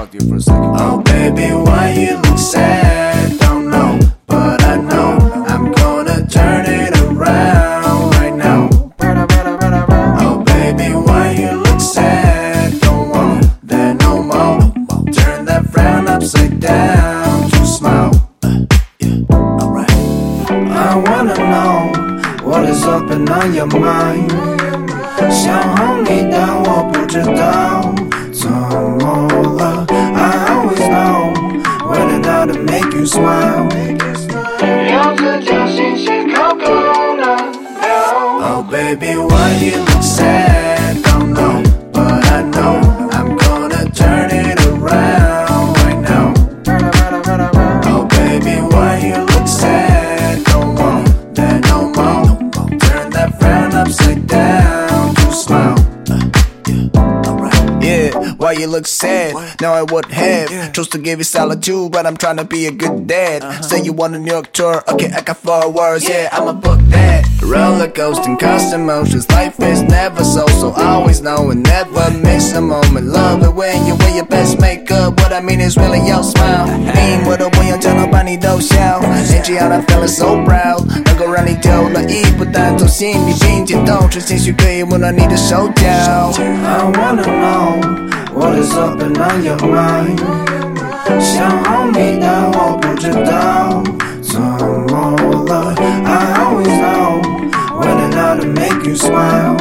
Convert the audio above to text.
talk to you for a second. Oh baby, why you look sad? Don't know, but I know I'm gonna turn it around right now. Oh baby, why you look sad? Don't want that no more. Turn that frown upside down to smile. Alright. I wanna know what is up and on your mind. 想哄你，但我不知道 you smile. Oh, baby, why you? Yeah, why you look sad? Now I would have chose to give you solitude, but I'm trying to be a good dad. Say you want a New York tour, okay, I got four words, yeah, I'ma book that. Roller coasting, constant motions, life is never so, so always know and never miss a moment. Love it when you wear your best makeup, what I mean is really your smile. Aim with a way on channel, bunny do shout. And you I'm feeling so proud. 能够让你丢了一步，但走心里并且动，真情绪可以温暖你的手脚。I wanna know what is up and on your mind。想哄你，但我不知道怎么了。I always know when and how to make you smile。